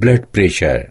blood pressure.